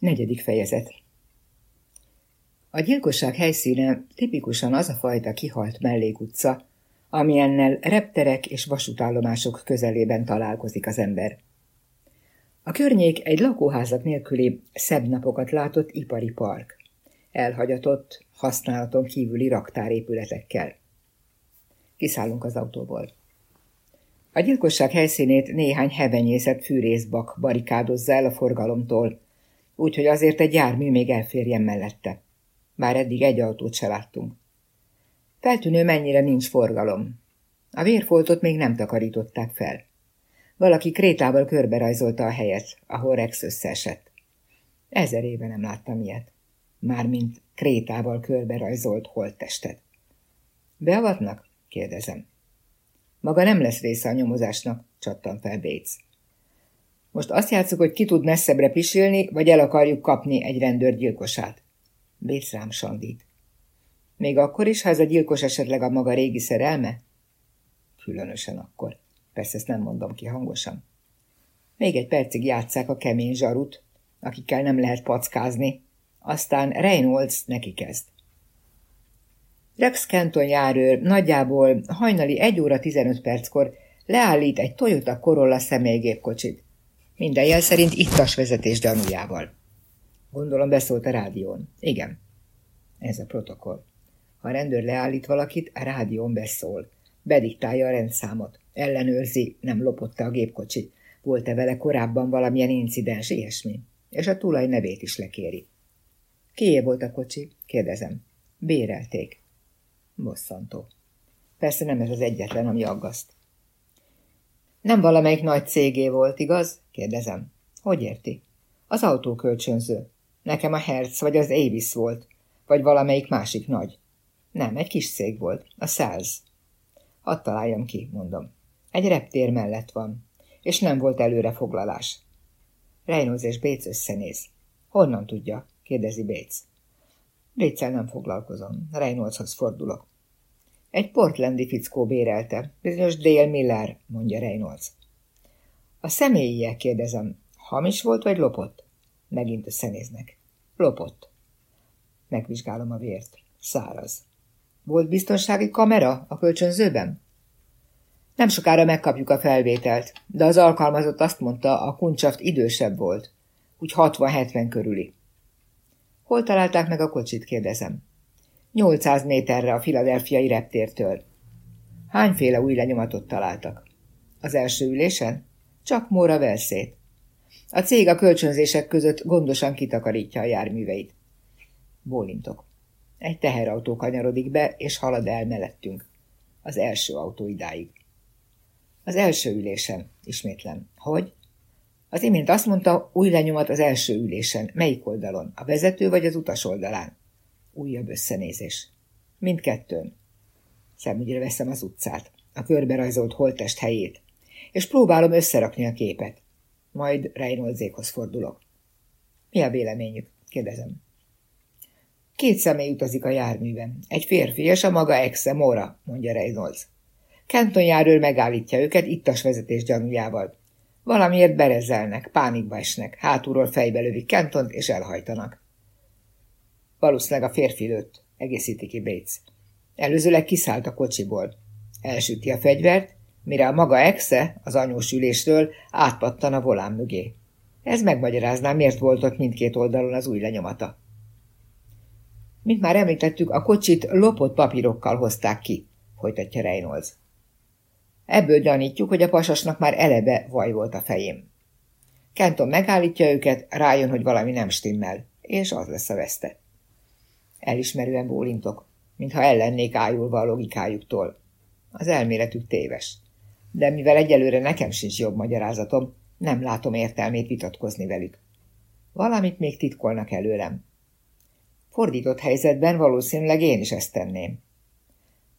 Negyedik fejezet A gyilkosság helyszíne tipikusan az a fajta kihalt mellékutca, amilyennel repterek és vasútállomások közelében találkozik az ember. A környék egy lakóházak nélküli szebb napokat látott ipari park, elhagyatott, használaton kívüli raktárépületekkel. Kiszállunk az autóból. A gyilkosság helyszínét néhány hevenyészet fűrészbak barikádozza el a forgalomtól, úgyhogy azért egy jármű még elférjen mellette. Már eddig egy autót se láttunk. Feltűnő, mennyire nincs forgalom. A vérfoltot még nem takarították fel. Valaki krétával körberajzolta a helyet, ahol Rex összeesett. Ezer éve nem láttam ilyet. Mármint krétával körberajzolt holttestet. Beavatnak? kérdezem. Maga nem lesz része a nyomozásnak, csattan fel Bates. Most azt játszuk, hogy ki tud messzebbre pisilni, vagy el akarjuk kapni egy rendőrgyilkosát. Bates rám sandít. Még akkor is, ha ez a gyilkos esetleg a maga régi szerelme? Különösen akkor. Persze ezt nem mondom ki hangosan. Még egy percig játszák a kemény zsarut, akikkel nem lehet packázni, aztán Reynolds neki kezd. Rex Kenton járőr nagyjából hajnali 1 óra 15 perckor leállít egy Toyota Corolla személygépkocsit. Minden jel szerint ittas vezetés gyanújával. Gondolom beszólt a rádión. Igen. Ez a protokoll. Ha a rendőr leállít valakit, a rádión beszól. Bediktálja a rendszámot. Ellenőrzi, nem lopott a gépkocsit. Volt-e vele korábban valamilyen incidens, ilyesmi. És a tulaj nevét is lekéri. Kié volt a kocsi? Kérdezem. Bérelték. Bosszantó. Persze nem ez az egyetlen, ami aggaszt. Nem valamelyik nagy cégé volt, igaz? Kérdezem. Hogy érti? Az autókölcsönző. Nekem a Hertz vagy az Avis volt, vagy valamelyik másik nagy. Nem, egy kis cég volt, a Sales. Hadd találjam ki, mondom. Egy reptér mellett van, és nem volt előre foglalás. Reynolds és Bates összenéz. Honnan tudja? kérdezi Bates. Batesel nem foglalkozom, Reynoldshoz fordulok. Egy portlandi fickó bérelte, bizonyos Dale Miller, mondja Reynolds. A személyiek kérdezem, hamis volt vagy lopott? Megint összenéznek. Lopott. Megvizsgálom a vért. Száraz. Volt biztonsági kamera a kölcsönzőben? Nem sokára megkapjuk a felvételt, de az alkalmazott azt mondta, a kuncsaft idősebb volt, úgy 60-70 körüli. Hol találták meg a kocsit, kérdezem. 800 méterre a filadelfiai reptértől. Hányféle új lenyomatot találtak? Az első ülésen? Csak Móra Velszét. A cég a kölcsönzések között gondosan kitakarítja a járműveit. Bólintok. Egy teherautó kanyarodik be, és halad el mellettünk. Az első autó idáig. Az első ülésen, ismétlem. Hogy? Az imént azt mondta, új lenyomat az első ülésen. Melyik oldalon? A vezető vagy az utas oldalán? Újabb összenézés. Mindkettőn. Szemügyre veszem az utcát, a körberajzolt holtest helyét, és próbálom összerakni a képet. Majd Reynoldsékhoz fordulok. Mi a véleményük? kérdezem. Két személy utazik a járműben. Egy férfi és a maga exe, Mora, mondja Reynolds. Kenton járőr megállítja őket ittas vezetés gyanújával. Valamiért berezelnek, pánikba esnek, hátulról fejbe lövik Kentont és elhajtanak. Valószínűleg a férfi lőtt, egészíti ki Bates. Előzőleg kiszállt a kocsiból. Elsüti a fegyvert, mire a maga exe az anyós ülésről átpattan a volán mögé. Ez megmagyarázná, miért volt ott mindkét oldalon az új lenyomata. Mint már említettük, a kocsit lopott papírokkal hozták ki, folytatja Reynolds. Ebből gyanítjuk, hogy a pasasnak már eleve vaj volt a fején. Kenton megállítja őket, rájön, hogy valami nem stimmel, és az lesz a veszte. Elismerően bólintok, mintha ellennék ájulva a logikájuktól. Az elméletük téves. De mivel egyelőre nekem sincs jobb magyarázatom, nem látom értelmét vitatkozni velük. Valamit még titkolnak előlem. Fordított helyzetben valószínűleg én is ezt tenném.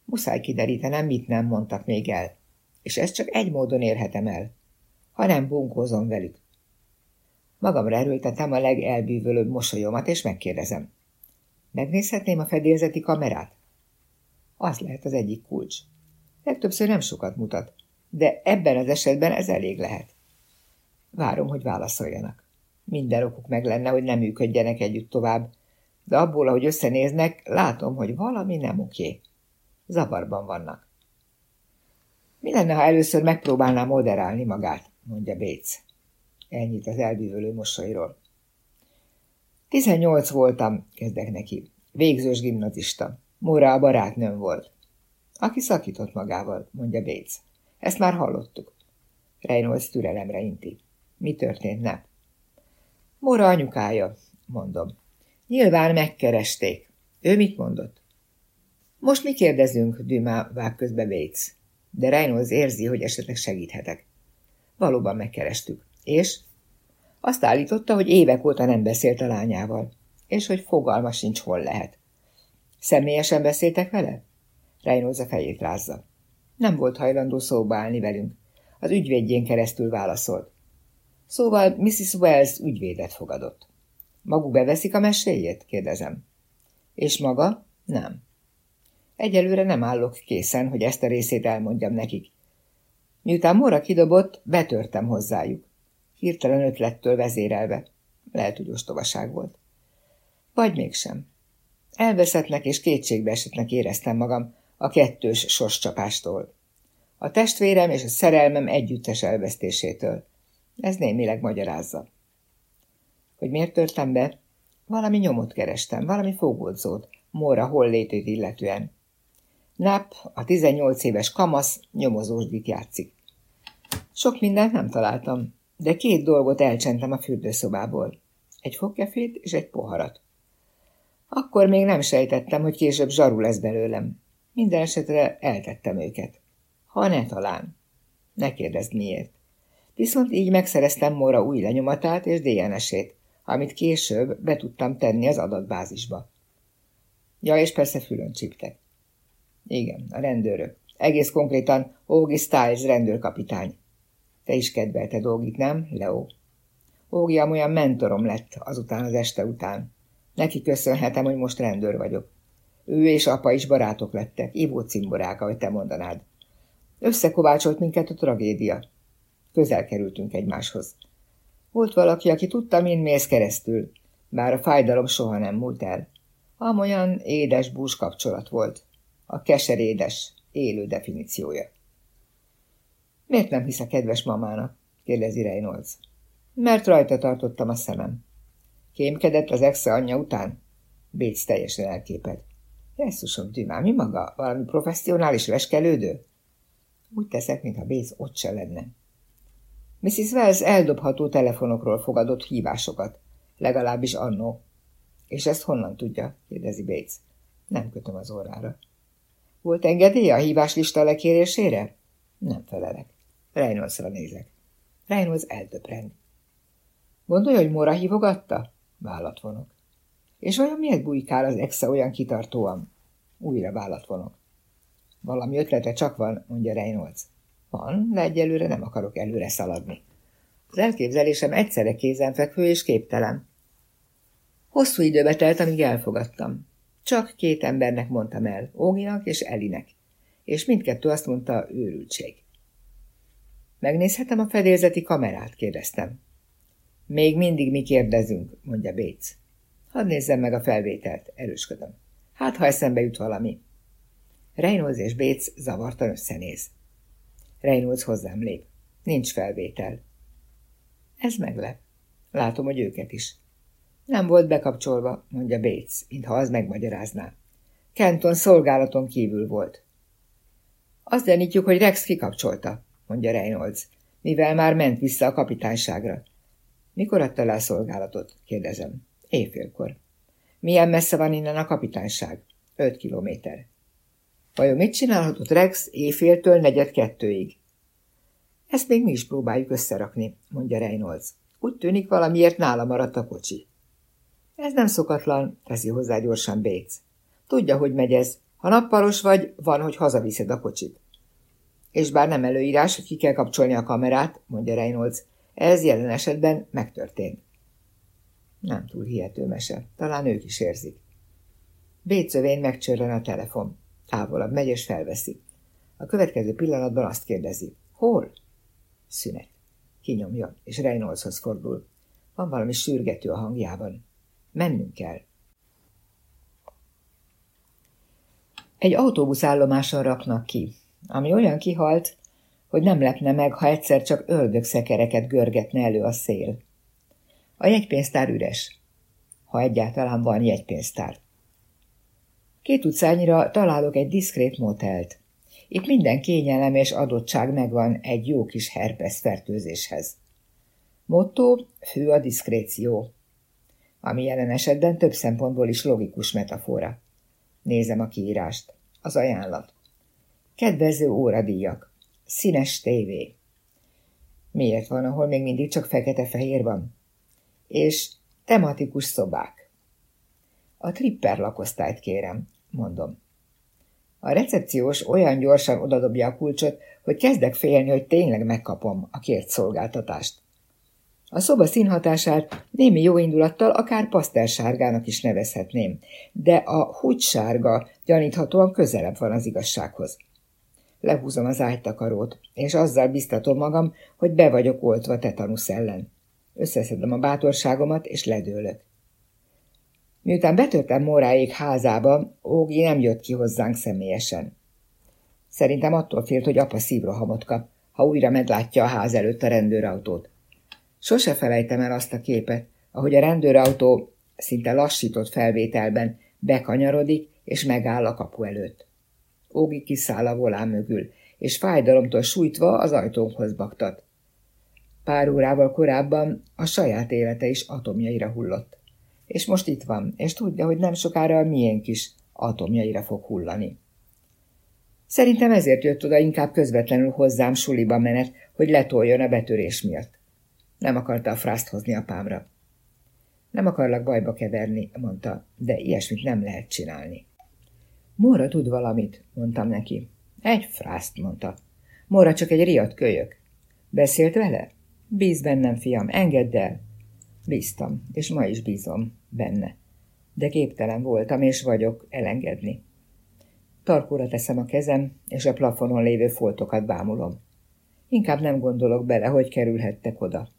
Muszáj kiderítenem, mit nem mondtak még el, és ezt csak egy módon érhetem el, ha nem bunkózom velük. Magamra erőltetem a legelbűvölőbb mosolyomat, és megkérdezem. Megnézhetném a fedélzeti kamerát? Az lehet az egyik kulcs. Legtöbbször nem sokat mutat, de ebben az esetben ez elég lehet. Várom, hogy válaszoljanak. Minden okuk meg lenne, hogy nem működjenek együtt tovább, de abból, ahogy összenéznek, látom, hogy valami nem oké. Zavarban vannak. Mi lenne, ha először megpróbálná moderálni magát, mondja Béc. Ennyit az elbűvölő mosolyról. Tizennyolc voltam, kezdek neki. Végzős gimnazista. Móra a barátnőm volt. Aki szakított magával, mondja Béc. Ezt már hallottuk. Reynolds türelemre inti. Mi történt, ne? Mora anyukája, mondom. Nyilván megkeresték. Ő mit mondott? Most mi kérdezünk, Dümá vág közbe Bates. De Reynolds érzi, hogy esetleg segíthetek. Valóban megkerestük. És? Azt állította, hogy évek óta nem beszélt a lányával, és hogy fogalma sincs, hol lehet. Személyesen beszéltek vele? Reynolds a fejét rázza. Nem volt hajlandó szóba állni velünk. Az ügyvédjén keresztül válaszolt. Szóval Mrs. Wells ügyvédet fogadott. Maguk beveszik a meséjét? kérdezem. És maga? Nem. Egyelőre nem állok készen, hogy ezt a részét elmondjam nekik. Miután Mora kidobott, betörtem hozzájuk. Hirtelen ötlettől vezérelve. Lehet, hogy ostobaság volt. Vagy mégsem. Elveszettnek és kétségbeesetnek éreztem magam a kettős sorscsapástól. A testvérem és a szerelmem együttes elvesztésétől. Ez némileg magyarázza. Hogy miért törtem be? Valami nyomot kerestem, valami fogódzót, Móra hollétét illetően. Nap, a 18 éves kamasz, nyomozósdit játszik. Sok mindent nem találtam, de két dolgot elcsentem a fürdőszobából. Egy fogkefét és egy poharat. Akkor még nem sejtettem, hogy később zsaru lesz belőlem. Minden esetre eltettem őket. Ha ne talán. Ne kérdezd miért. Viszont így megszereztem Mora új lenyomatát és DNS-ét, amit később be tudtam tenni az adatbázisba. Ja, és persze fülön csiptek. Igen, a rendőrök. Egész konkrétan Ógi Styles rendőrkapitány. Te is kedvelted Ógit, nem, Leo? Ógi olyan mentorom lett azután az este után. Neki köszönhetem, hogy most rendőr vagyok. Ő és apa is barátok lettek, ivó cimborák, ahogy te mondanád. Összekovácsolt minket a tragédia. Közel kerültünk egymáshoz. Volt valaki, aki tudta, min mész keresztül, bár a fájdalom soha nem múlt el. Amolyan édes bús kapcsolat volt. A keserédes, élő definíciója. Miért nem hisz a kedves mamának? kérdezi Reynolds. Mert rajta tartottam a szemem. Kémkedett az exe anyja után? Béc teljesen elképed. Jesszusom, Dümá, mi maga? Valami professzionális veskelődő? Úgy teszek, mintha Béc ott se lenne. Mrs. Wells eldobható telefonokról fogadott hívásokat, legalábbis annó. És ezt honnan tudja? kérdezi Bates. Nem kötöm az órára. Volt engedélye a híváslista lekérésére? Nem felelek. Reynoldsra nézek. Reynolds eldöpreng. Gondolja, hogy Mora hívogatta? Vállat vonok. És olyan miért bujkál az exe olyan kitartóan? Újra vállat vonok. Valami ötlete csak van, mondja Reynolds. Van, de egyelőre nem akarok előre szaladni. Az elképzelésem egyszerre kézenfekvő és képtelen. Hosszú időbe telt, amíg elfogadtam. Csak két embernek mondtam el, Óginak és Elinek, és mindkettő azt mondta, őrültség. Megnézhetem a fedélzeti kamerát? kérdeztem. Még mindig mi kérdezünk, mondja Béc. Hadd nézzem meg a felvételt, erősködöm. Hát, ha eszembe jut valami. Reynolds és Béc zavartan összenéz. Reynolds hozzám lép. Nincs felvétel. Ez meglep. Látom, hogy őket is. Nem volt bekapcsolva, mondja Bates, mintha az megmagyarázná. Kenton szolgálaton kívül volt. Azt gyanítjuk, hogy Rex kikapcsolta, mondja Reynolds, mivel már ment vissza a kapitányságra. Mikor adta le a szolgálatot? kérdezem. Éjfélkor. Milyen messze van innen a kapitányság? Öt kilométer. Vajon mit csinálhatott Rex éjféltől negyed kettőig? Ezt még mi is próbáljuk összerakni, mondja Reynolds. Úgy tűnik valamiért nála maradt a kocsi. Ez nem szokatlan, teszi hozzá gyorsan Bates. Tudja, hogy megy ez. Ha nappalos vagy, van, hogy hazaviszed a kocsit. És bár nem előírás, hogy ki kell kapcsolni a kamerát, mondja Reynolds, ez jelen esetben megtörtént. Nem túl hihető mese, talán ők is érzik. Bécövén megcsörren a telefon. Távolabb megy és felveszi. A következő pillanatban azt kérdezi. Hol? Szünet. Kinyomja, és Reynoldshoz fordul. Van valami sürgető a hangjában. Mennünk kell. Egy autóbuszállomáson raknak ki, ami olyan kihalt, hogy nem lepne meg, ha egyszer csak ördögszekereket görgetne elő a szél. A jegypénztár üres, ha egyáltalán van jegypénztár. Két utcányira találok egy diszkrét motelt. Itt minden kényelem és adottság megvan egy jó kis herpes fertőzéshez. Motto, fő a diszkréció, ami jelen esetben több szempontból is logikus metafora. Nézem a kiírást. Az ajánlat. Kedvező óradíjak. Színes tévé. Miért van, ahol még mindig csak fekete-fehér van? És tematikus szobák. A tripper lakosztályt kérem, mondom. A recepciós olyan gyorsan odadobja a kulcsot, hogy kezdek félni, hogy tényleg megkapom a kért szolgáltatást. A szoba színhatását némi jóindulattal akár pasztelsárgának is nevezhetném, de a húgysárga gyaníthatóan közelebb van az igazsághoz. Lehúzom az ágytakarót, és azzal biztatom magam, hogy be vagyok oltva tetanusz ellen. Összeszedem a bátorságomat, és ledőlök. Miután betörtem Móráék házába, Ógi nem jött ki hozzánk személyesen. Szerintem attól félt, hogy apa szívrohamot kap, ha újra meglátja a ház előtt a rendőrautót. Sose felejtem el azt a képet, ahogy a rendőrautó szinte lassított felvételben bekanyarodik és megáll a kapu előtt. Ógi kiszáll a volán mögül, és fájdalomtól sújtva az ajtónkhoz baktat. Pár órával korábban a saját élete is atomjaira hullott. És most itt van, és tudja, hogy nem sokára a miénk is atomjaira fog hullani. Szerintem ezért jött oda inkább közvetlenül hozzám suliba menet, hogy letoljon a betörés miatt. Nem akarta a frászt hozni apámra. Nem akarlak bajba keverni, mondta, de ilyesmit nem lehet csinálni. Móra tud valamit, mondtam neki. Egy frászt, mondta. Móra csak egy riadt kölyök. Beszélt vele? Bíz bennem, fiam, engedd el. Bíztam, és ma is bízom benne. De képtelen voltam, és vagyok elengedni. Tarkóra teszem a kezem, és a plafonon lévő foltokat bámulom. Inkább nem gondolok bele, hogy kerülhettek oda.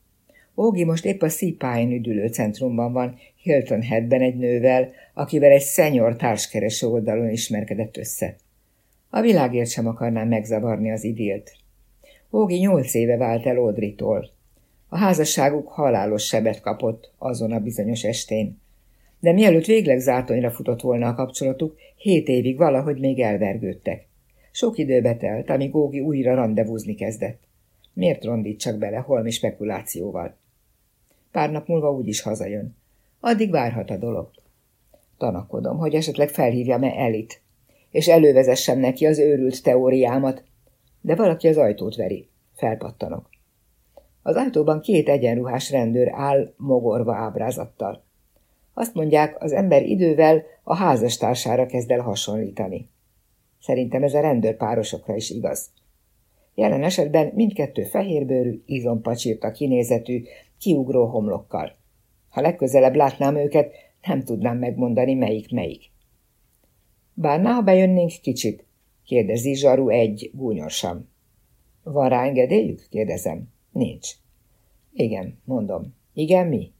Ógi most épp a Sea üdülő centrumban van, Hilton Headben egy nővel, akivel egy szenyor társkereső oldalon ismerkedett össze. A világért sem akarnám megzavarni az idilt. Ógi nyolc éve vált el Audrey-tól. A házasságuk halálos sebet kapott azon a bizonyos estén. De mielőtt végleg zátonyra futott volna a kapcsolatuk, hét évig valahogy még elvergődtek. Sok időbe telt, amíg Ógi újra randevúzni kezdett. Miért rondítsak bele holmi spekulációval? Pár nap múlva úgyis hazajön. Addig várhat a dolog. Tanakodom, hogy esetleg felhívjam-e Elit, és elővezessem neki az őrült teóriámat, de valaki az ajtót veri. Felpattanok. Az ajtóban két egyenruhás rendőr áll mogorva ábrázattal. Azt mondják, az ember idővel a házastársára kezd el hasonlítani. Szerintem ez a rendőrpárosokra is igaz. Jelen esetben mindkettő fehérbőrű, izompacsírta kinézetű, kiugró homlokkal. Ha legközelebb látnám őket, nem tudnám megmondani, melyik melyik. Bárná, ha bejönnénk kicsit? kérdezi Zsaru egy gúnyosan. Van rá engedélyük? kérdezem. Nincs. Igen, mondom. Igen, mi?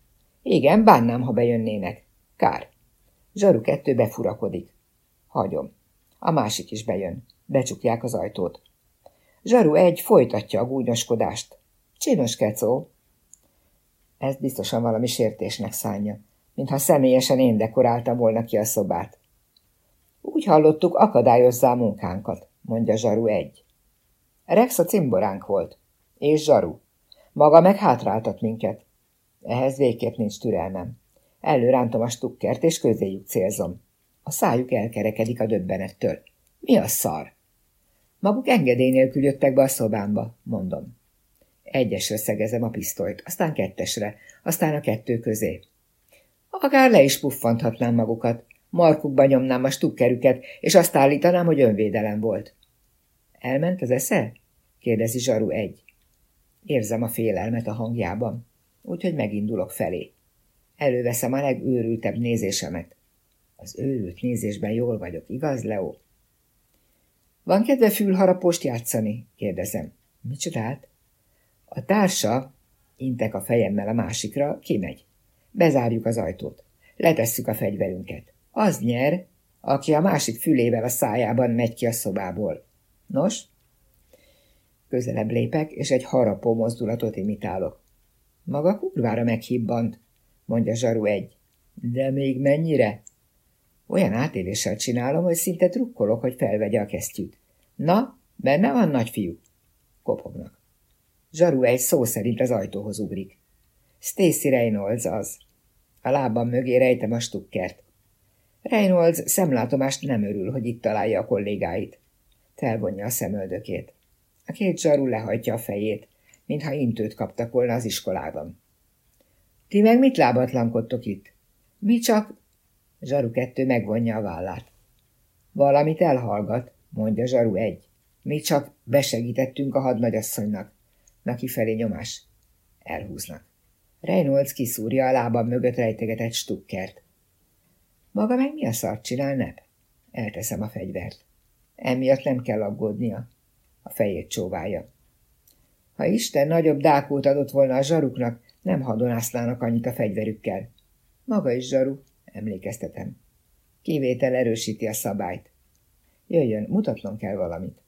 Igen, bánnám, ha bejönnének. Kár. Zsaru kettő befurakodik. Hagyom. A másik is bejön. Becsukják az ajtót. Zsaru egy folytatja a gúnyoskodást. Csinos kecó. Ezt biztosan valami sértésnek szánja, mintha személyesen én dekoráltam volna ki a szobát. Úgy hallottuk, akadályozza a munkánkat, mondja Zsaru egy. Rex a cimboránk volt, és Zsaru. Maga meg hátráltat minket. Ehhez végképp nincs türelmem. Előrántom a stukkert, és közéjük célzom. A szájuk elkerekedik a döbbenettől. Mi a szar? Maguk engedély nélkül jöttek be a szobámba, mondom. Egyesre szegezem a pisztolyt, aztán kettesre, aztán a kettő közé. Akár le is puffanthatnám magukat, markukba nyomnám a stukkerüket, és azt állítanám, hogy önvédelem volt. Elment az esze? kérdezi Zsaru egy. Érzem a félelmet a hangjában, úgyhogy megindulok felé. Előveszem a legőrültebb nézésemet. Az őrült nézésben jól vagyok, igaz, Leo? Van kedve fülharapost játszani? kérdezem. Micsodát? A társa, Intek a fejemmel a másikra, kimegy. Bezárjuk az ajtót. Letesszük a fegyverünket. Az nyer, aki a másik fülével a szájában megy ki a szobából. Nos? Közelebb lépek, és egy harapó mozdulatot imitálok. Maga kurvára meghibbant, mondja Zsaru egy. De még mennyire? Olyan átéléssel csinálom, hogy szinte trukkolok, hogy felvegye a kesztyűt. Na, benne van, nagyfiú? Kopognak. Zsaru egy szó szerint az ajtóhoz ugrik. Stacy Reynolds az. A lábam mögé rejtem a stukkert. Reynolds szemlátomást nem örül, hogy itt találja a kollégáit. Felvonja a szemöldökét. A két zsaru lehajtja a fejét, mintha intőt kaptak volna az iskolában. Ti meg mit lábatlankodtok itt? Mi csak... Zsaru kettő megvonja a vállát. Valamit elhallgat, mondja Zsaru egy. Mi csak besegítettünk a hadnagyasszonynak. Na kifelé nyomás. Elhúznak. Reynolds kiszúrja a lábam mögött rejtegetett stukkert. Maga meg mi a szart csinál, nep? Elteszem a fegyvert. Emiatt nem kell aggódnia. A fejét csóválja. Ha Isten nagyobb dákót adott volna a zsaruknak, nem hadonászlának annyit a fegyverükkel. Maga is zsaru, emlékeztetem. Kivétel erősíti a szabályt. Jöjjön, mutatnom kell valamit.